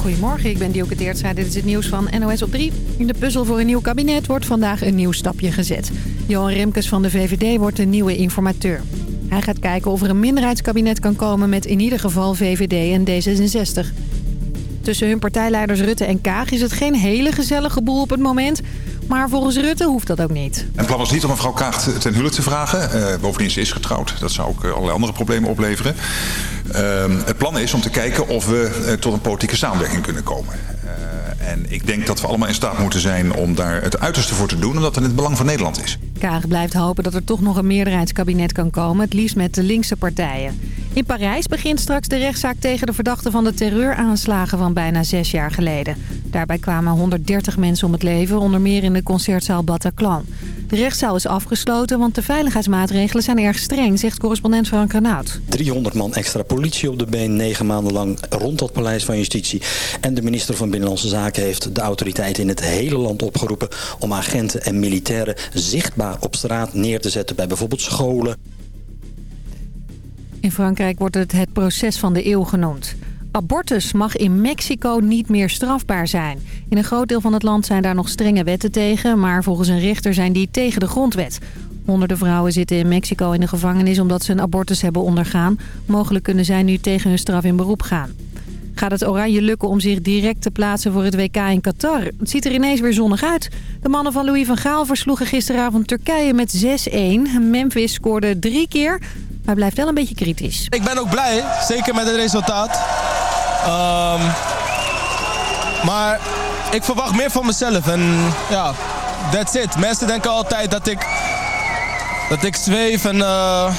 Goedemorgen, ik ben Dielke Teertstra. Dit is het nieuws van NOS op 3. In de puzzel voor een nieuw kabinet wordt vandaag een nieuw stapje gezet. Johan Remkes van de VVD wordt de nieuwe informateur. Hij gaat kijken of er een minderheidskabinet kan komen met in ieder geval VVD en D66. Tussen hun partijleiders Rutte en Kaag is het geen hele gezellige boel op het moment... Maar volgens Rutte hoeft dat ook niet. Het plan was niet om mevrouw Kaag ten huwelijk te vragen. Uh, bovendien ze is getrouwd. Dat zou ook allerlei andere problemen opleveren. Uh, het plan is om te kijken of we uh, tot een politieke samenwerking kunnen komen. En ik denk dat we allemaal in staat moeten zijn om daar het uiterste voor te doen. Omdat het in het belang van Nederland is. Kaag blijft hopen dat er toch nog een meerderheidskabinet kan komen. Het liefst met de linkse partijen. In Parijs begint straks de rechtszaak tegen de verdachte van de terreuraanslagen van bijna zes jaar geleden. Daarbij kwamen 130 mensen om het leven, onder meer in de concertzaal Bataclan. De rechtszaal is afgesloten, want de veiligheidsmaatregelen zijn erg streng, zegt correspondent Frank Renaud. 300 man extra politie op de been, negen maanden lang rond dat paleis van Justitie. En de minister van Binnenlandse Zaken heeft de autoriteiten in het hele land opgeroepen om agenten en militairen zichtbaar op straat neer te zetten bij bijvoorbeeld scholen. In Frankrijk wordt het het proces van de eeuw genoemd. Abortus mag in Mexico niet meer strafbaar zijn. In een groot deel van het land zijn daar nog strenge wetten tegen... maar volgens een rechter zijn die tegen de grondwet. Honderden vrouwen zitten in Mexico in de gevangenis omdat ze een abortus hebben ondergaan. Mogelijk kunnen zij nu tegen hun straf in beroep gaan. Gaat het Oranje lukken om zich direct te plaatsen voor het WK in Qatar? Het ziet er ineens weer zonnig uit. De mannen van Louis van Gaal versloegen gisteravond Turkije met 6-1. Memphis scoorde drie keer, maar blijft wel een beetje kritisch. Ik ben ook blij, zeker met het resultaat. Um, maar ik verwacht meer van mezelf. En ja, that's it. Mensen denken altijd dat ik, dat ik zweef en uh,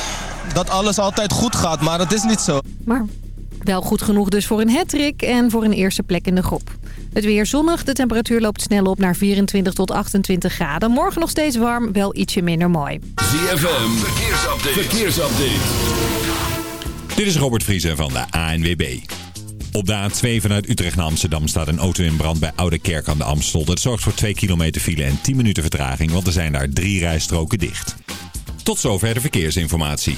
dat alles altijd goed gaat. Maar dat is niet zo. Maar wel goed genoeg dus voor een hattrick en voor een eerste plek in de groep. Het weer zonnig, de temperatuur loopt snel op naar 24 tot 28 graden. Morgen nog steeds warm, wel ietsje minder mooi. ZFM, verkeersupdate. verkeersupdate. Dit is Robert Vriezen van de ANWB. Op de A2 vanuit Utrecht naar Amsterdam staat een auto in brand bij Oude Kerk aan de Amstel. Dat zorgt voor 2 kilometer file en 10 minuten vertraging, want er zijn daar drie rijstroken dicht. Tot zover de verkeersinformatie.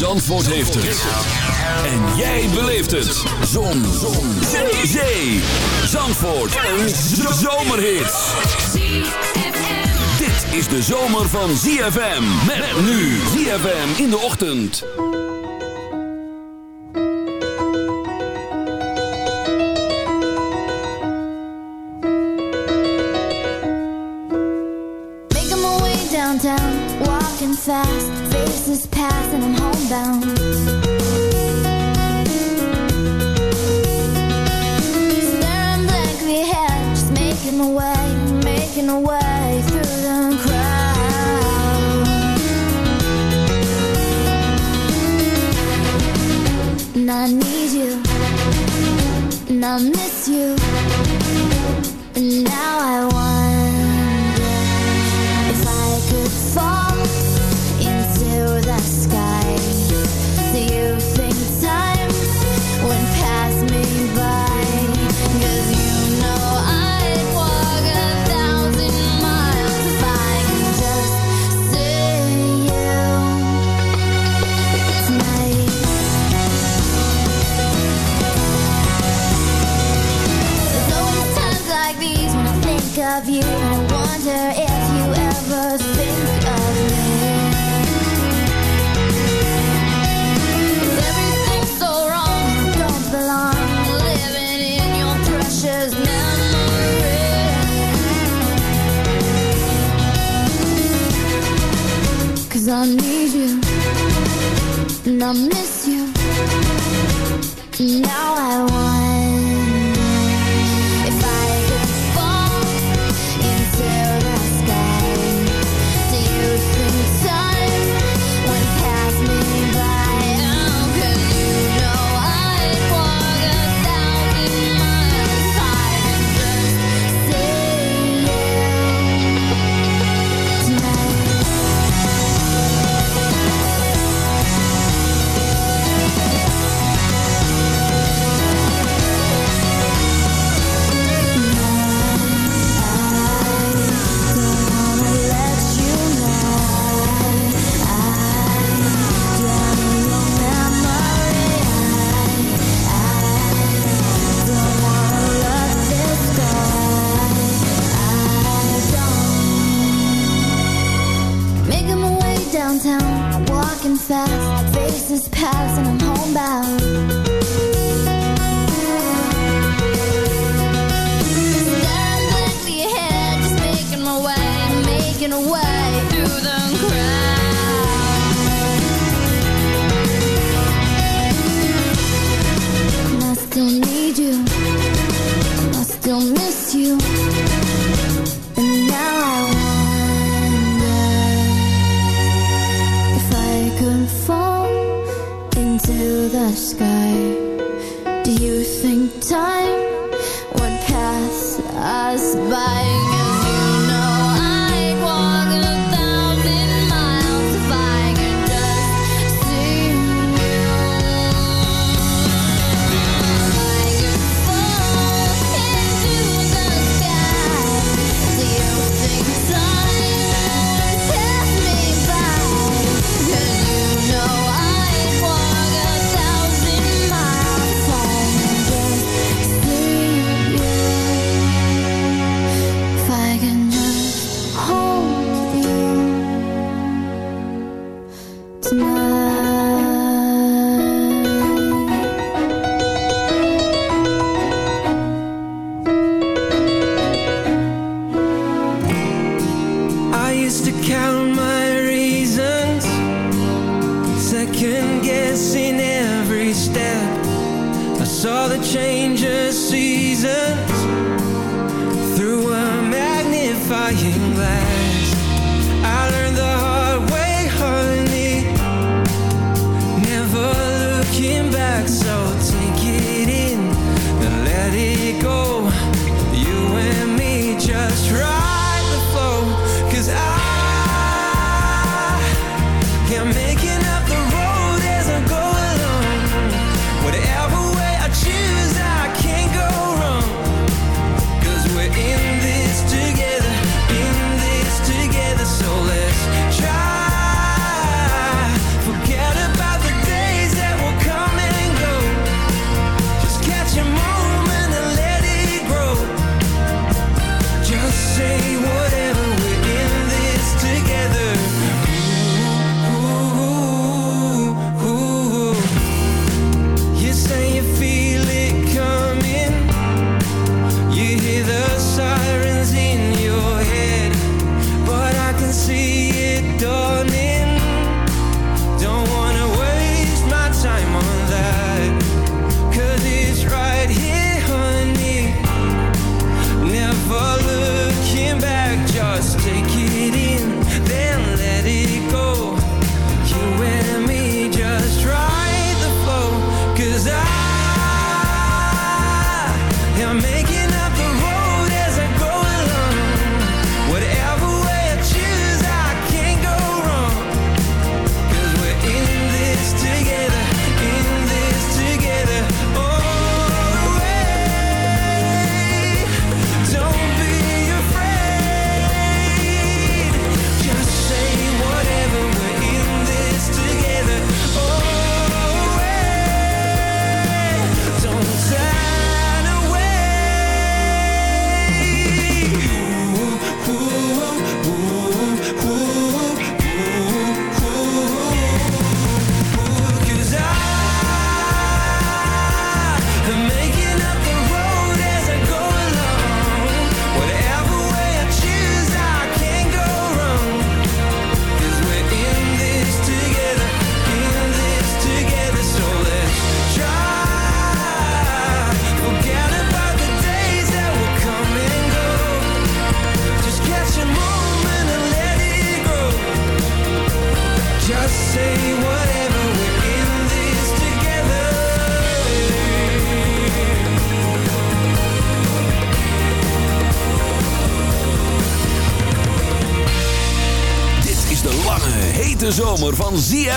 Zandvoort heeft het. En jij beleeft het. Zon. Zon. Zee. Zee. Zandvoort. Een zomerhit. Dit is de zomer van ZFM. Met nu ZFM in de ochtend. Making my way downtown, walking fast, faces pass and I'm homebound. Staring blankly ahead, just making way, making way through the crowd. And I need you, and I miss you, and now I wonder and I miss downtown, walking fast, faces pass and I'm homebound. God left ahead, just making my way, making a way. sky. so.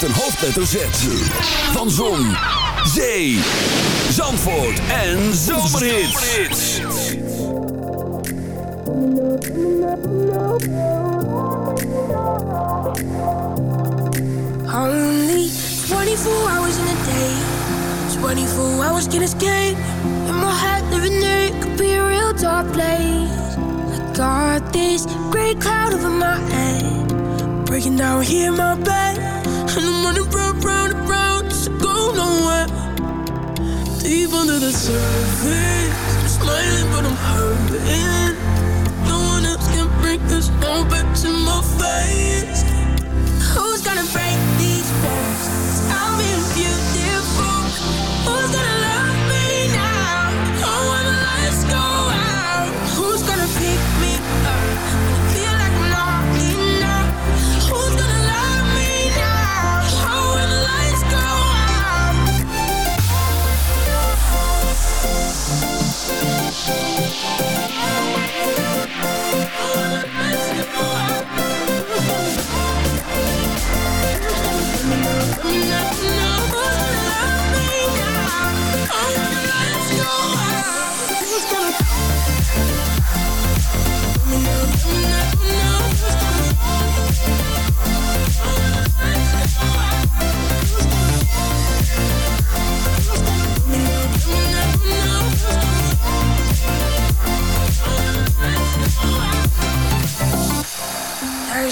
Met een hoofdletter Z. Van Zon, Zee, Zandvoort en Zomerhits. Only 24 hours in a day. 24 hours can escape. In my head, living there, could be a real dark place. I got this gray cloud over my head. Breaking down here in my bed. And I'm running round, round, round, just to go nowhere. Deep under the surface. I'm smiling, but I'm hurting. No one else can bring this all back to my face. Who's gonna break these walls?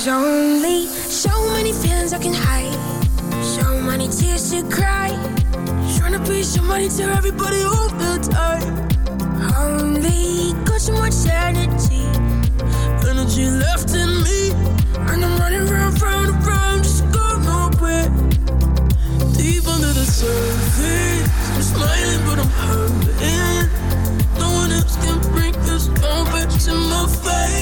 There's only so many feelings I can hide, so many tears to cry. Trying to be somebody to everybody all the time. Only got so much energy, energy left in me, and I'm running round, round, round, just go nowhere. Deep under the surface, I'm smiling but I'm hurting. No one else can bring this back to my face.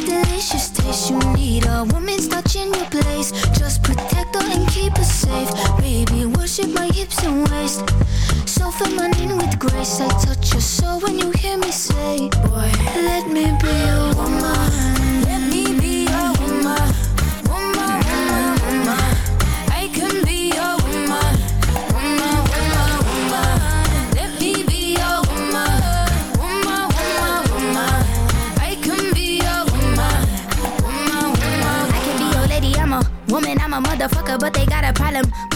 that delicious taste. You need A woman's touch in your place. Just protect her and keep her safe. Baby, worship my hips and waist. So feminine with grace. I touch your soul when you hear me say Boy, let me be your woman. Motherfucker, but they got a problem.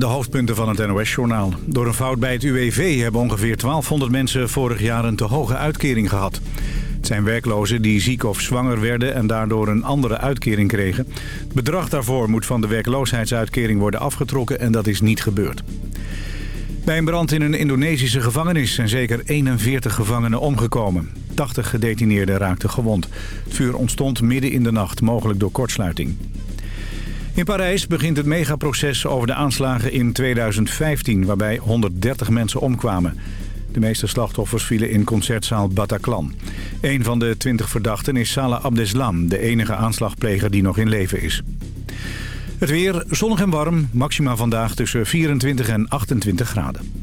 de hoofdpunten van het NOS-journaal. Door een fout bij het UWV hebben ongeveer 1200 mensen vorig jaar een te hoge uitkering gehad. Het zijn werklozen die ziek of zwanger werden en daardoor een andere uitkering kregen. Het bedrag daarvoor moet van de werkloosheidsuitkering worden afgetrokken en dat is niet gebeurd. Bij een brand in een Indonesische gevangenis zijn zeker 41 gevangenen omgekomen. 80 gedetineerden raakten gewond. Het vuur ontstond midden in de nacht, mogelijk door kortsluiting. In Parijs begint het megaproces over de aanslagen in 2015... waarbij 130 mensen omkwamen. De meeste slachtoffers vielen in concertzaal Bataclan. Een van de 20 verdachten is Salah Abdeslam... de enige aanslagpleger die nog in leven is. Het weer zonnig en warm, maxima vandaag tussen 24 en 28 graden.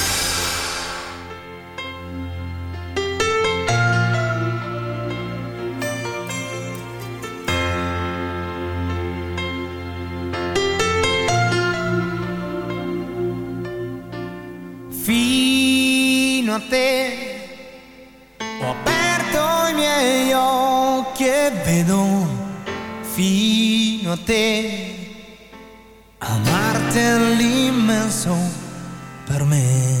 a te, amarte l'immenso per me.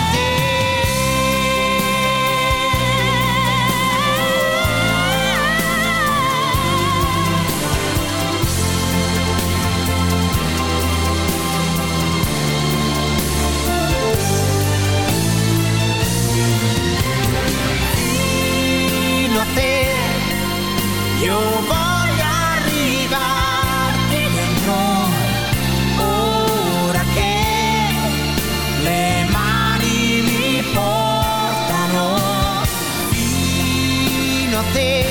nothing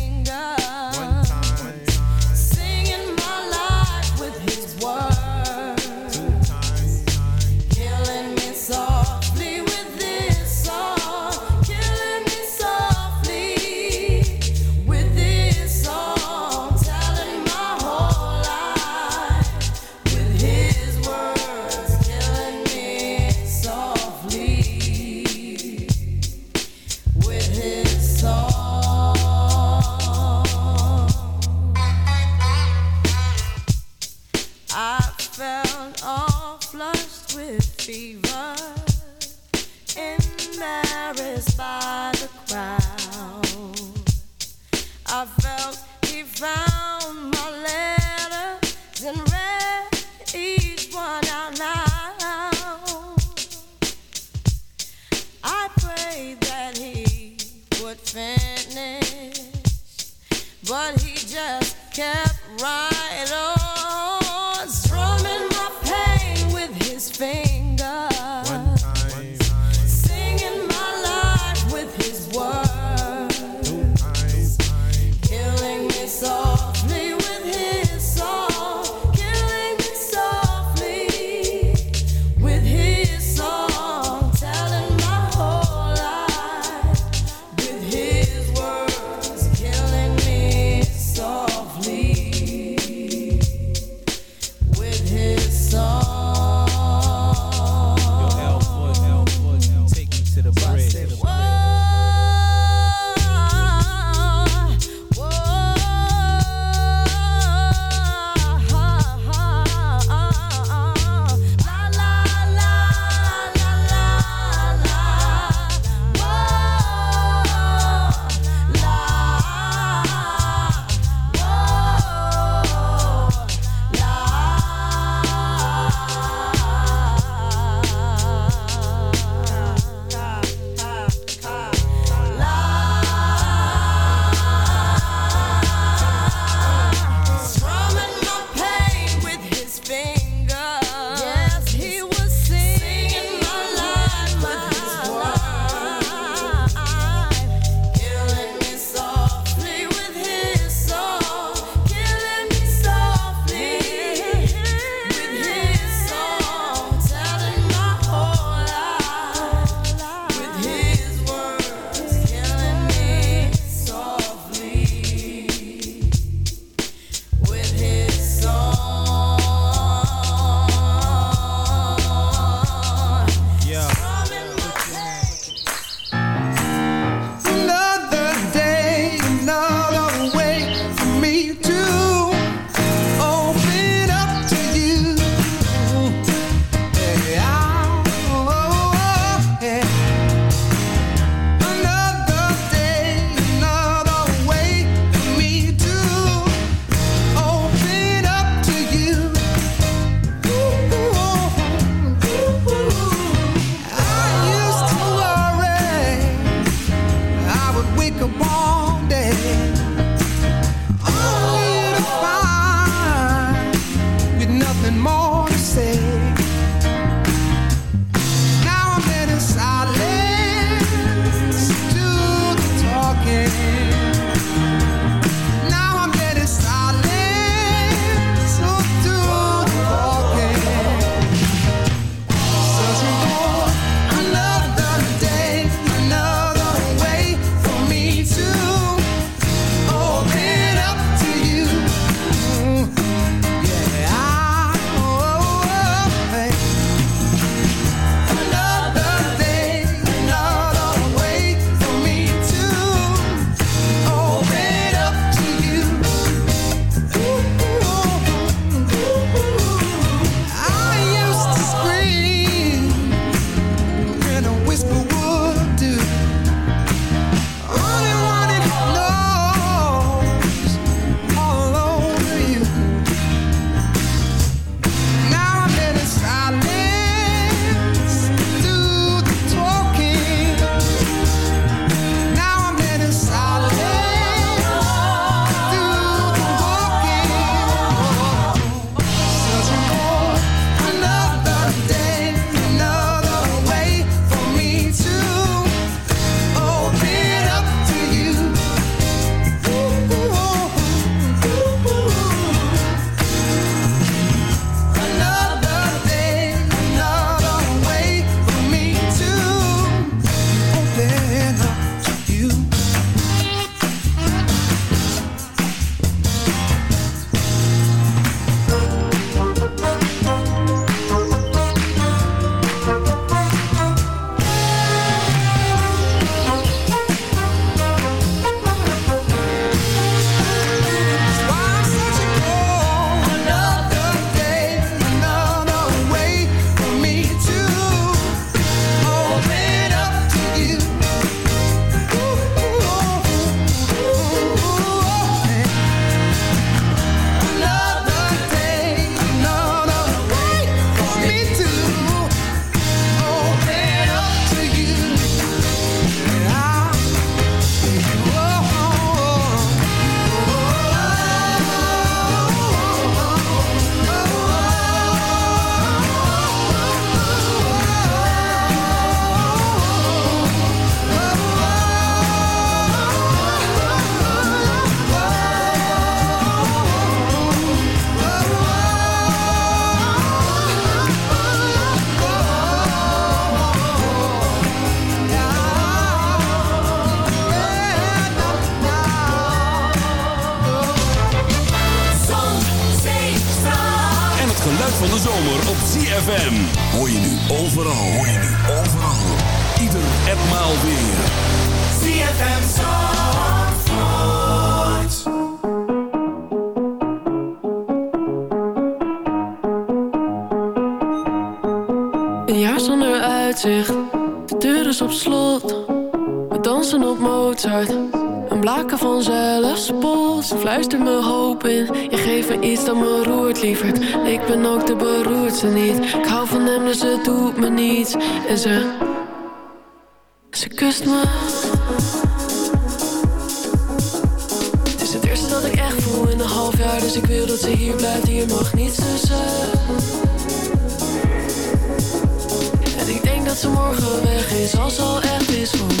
kept right fluistert me hoop in, je geeft me iets dat me roert, lieverd. Ik ben ook de beroerdste niet, ik hou van hem dus het doet me niets. En ze, ze kust me. Het is het eerste dat ik echt voel in een half jaar, dus ik wil dat ze hier blijft. Hier mag niets tussen. En ik denk dat ze morgen weg is, als al echt is Want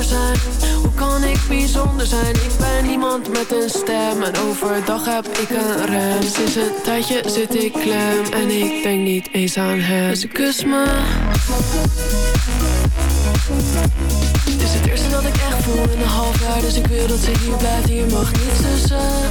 zijn? Hoe kan ik bijzonder zijn? Ik ben iemand met een stem En overdag heb ik een rem. Sinds een tijdje zit ik klem En ik denk niet eens aan hem. Ze kust me. Het is het eerste dat ik echt voel in een half jaar. Dus ik wil dat ze hier blijft Hier mag niets tussen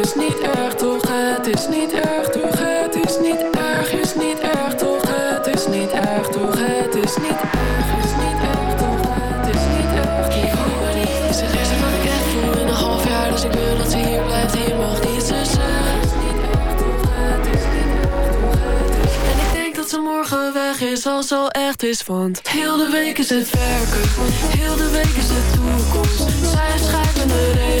is niet erg toch, het is niet erg toch Het is niet erg, is niet erg toch, het is niet erg toch Het is niet erg, is niet erg toch, het is niet erg Ik hoop maar niet, is het eerste wat ik echt voel in een half jaar Dus ik wil dat ze hier blijft, hier mag niets tussen En ik denk dat ze morgen weg is als ze al echt is Want heel de week is het werken Heel de week is de toekomst Zij schrijven de regels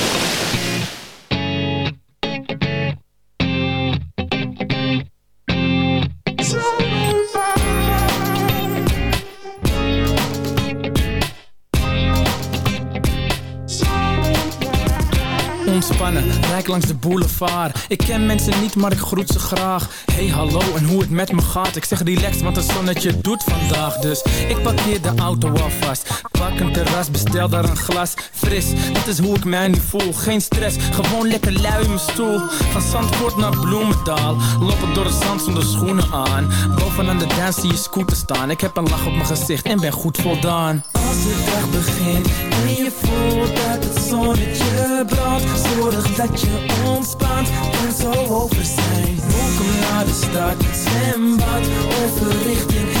Langs de boulevard. Ik ken mensen niet, maar ik groet ze graag. Hey hallo en hoe het met me gaat? Ik zeg relaxed, want het zonnetje doet vandaag. Dus ik parkeer de auto alvast Pak een terras, bestel daar een glas. Fris, dat is hoe ik mij nu voel. Geen stress, gewoon lekker lui in mijn stoel. Van Zandvoort naar Bloemendaal. Lopen door het zand zonder schoenen aan. Bovenaan de dance zie je scooter staan. Ik heb een lach op mijn gezicht en ben goed voldaan. Als de dag begint en je voelt dat het zonnetje brandt Zorg dat je ontspant, kan zo over zijn. Welkom naar de stad, zwembad, over richting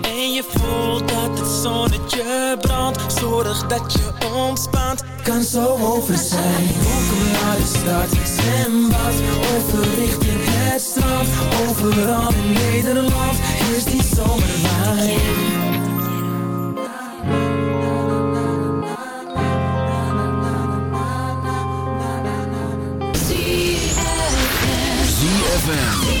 je voelt dat het zonnetje brandt. Zorg dat je ontspant, kan zo over zijn. Welkom naar de stad, zwembad, over richting het strand, overal in Nederland is die zomerwijn. ZFM.